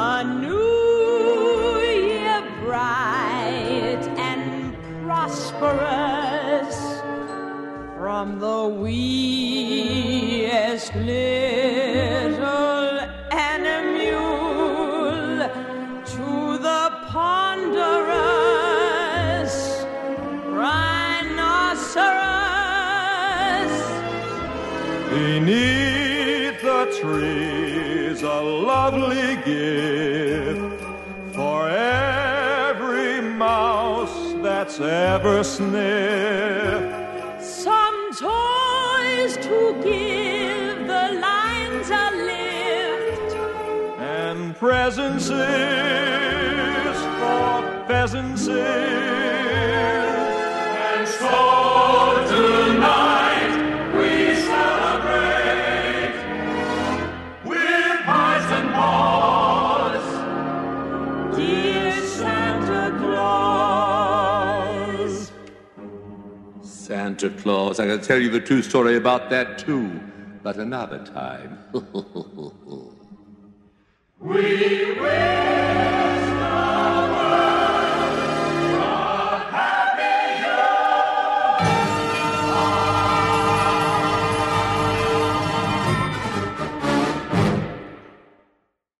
a new year bright and prosperous from the weeest little animal to the ponderous rhinoceros. Beneath the tree a lovely gift for every mouse that's ever sniffed. Some toys to give the lines a lift. and presents for pheasants Dear Santa Claus. Santa Claus. I can tell you the true story about that too, but another time. We